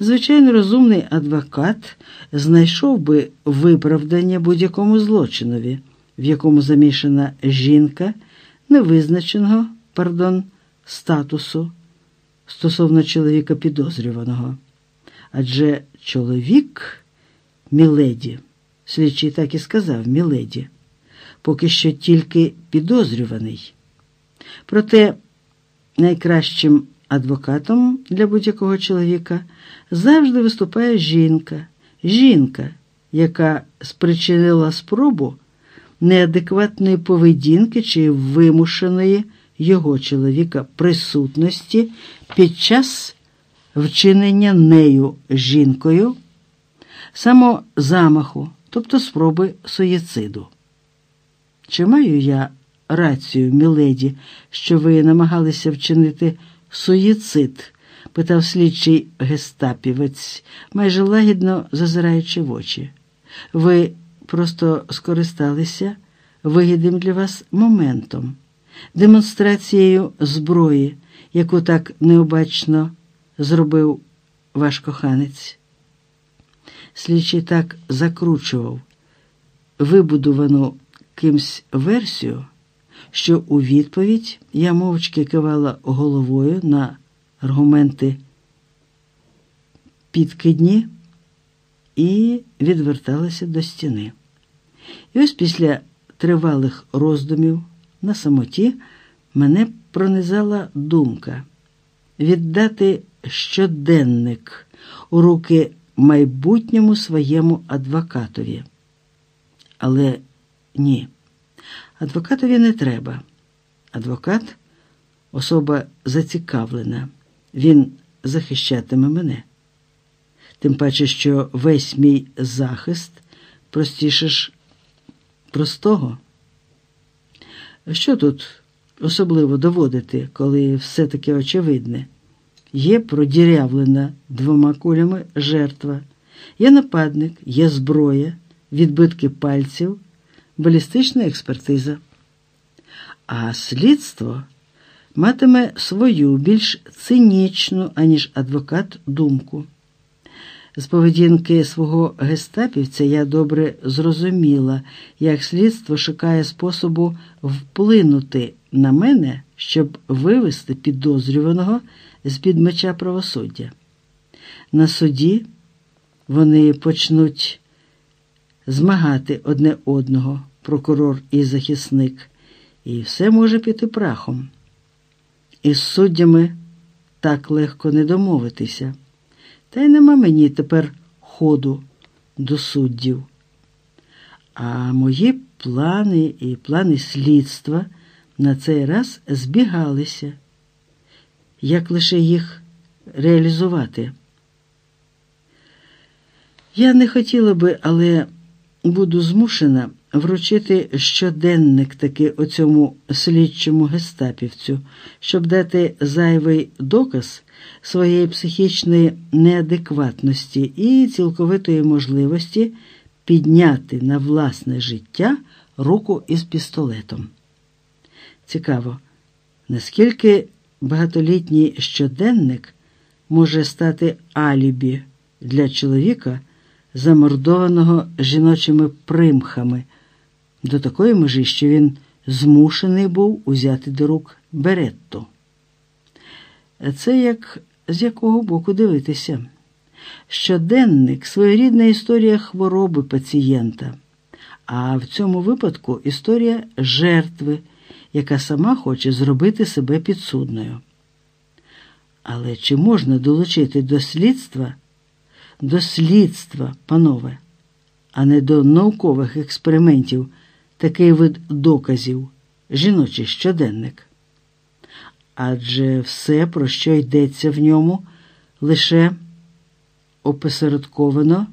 звичайно, розумний адвокат знайшов би виправдання будь-якому злочинові, в якому замішана жінка невизначеного, пардон, статусу стосовно чоловіка підозрюваного. Адже чоловік Міледі, слідчий так і сказав Міледі, поки що тільки підозрюваний. Проте найкращим адвокатом для будь-якого чоловіка завжди виступає жінка, жінка, яка спричинила спробу неадекватної поведінки чи вимушеної його чоловіка присутності під час вчинення нею жінкою самозамаху, тобто спроби суїциду. Чи маю я рацію, міледі, що ви намагалися вчинити суїцид? питав слідчий гестапівець, майже лагідно зазираючи в очі. Ви просто скористалися вигідним для вас моментом, демонстрацією зброї, яку так необачно зробив ваш коханець. Слідчий так закручував вибудовану кимсь версію, що у відповідь я мовчки кивала головою на аргументи підкидні і відверталася до стіни. І ось після тривалих роздумів на самоті мене пронизала думка віддати щоденник у руки майбутньому своєму адвокатові. Але ні, адвокатові не треба. Адвокат особа зацікавлена, він захищатиме мене. Тим паче, що весь мій захист простіше ж простого. Що тут особливо доводити, коли все таке очевидне? Є продірявлена двома кулями жертва, є нападник, є зброя, відбитки пальців, балістична експертиза. А слідство матиме свою більш цинічну, аніж адвокат, думку. З поведінки свого гестапівця я добре зрозуміла, як слідство шукає способу вплинути на мене, щоб вивести підозрюваного з-під меча правосуддя. На суді вони почнуть змагати одне одного, прокурор і захисник, і все може піти прахом. Із суддями так легко не домовитися. Та й нема мені тепер ходу до суддів. А мої плани і плани слідства на цей раз збігалися. Як лише їх реалізувати? Я не хотіла би, але буду змушена вручити щоденник таки оцьому слідчому гестапівцю, щоб дати зайвий доказ своєї психічної неадекватності і цілковитої можливості підняти на власне життя руку із пістолетом. Цікаво, наскільки багатолітній щоденник може стати алібі для чоловіка, замордованого жіночими примхами, до такої межі, що він змушений був узяти до рук беретту. Це як з якого боку дивитися. Щоденник своєрідна історія хвороби пацієнта, а в цьому випадку історія жертви, яка сама хоче зробити себе підсудною. Але чи можна долучити до слідства, до слідства, панове, а не до наукових експериментів такий вид доказів, жіночий щоденник? адже все, про що йдеться в ньому, лише опосередковано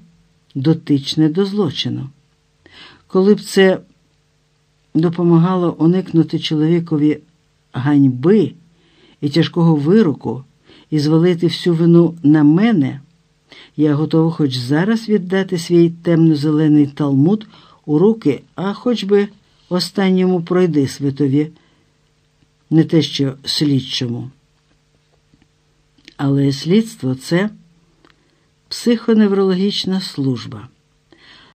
дотичне до злочину. Коли б це допомагало уникнути чоловікові ганьби і тяжкого вироку і звалити всю вину на мене, я готова хоч зараз віддати свій темно-зелений талмуд у руки, а хоч би останньому пройди свитові, не те що слідчому. Але слідство це психоневрологічна служба.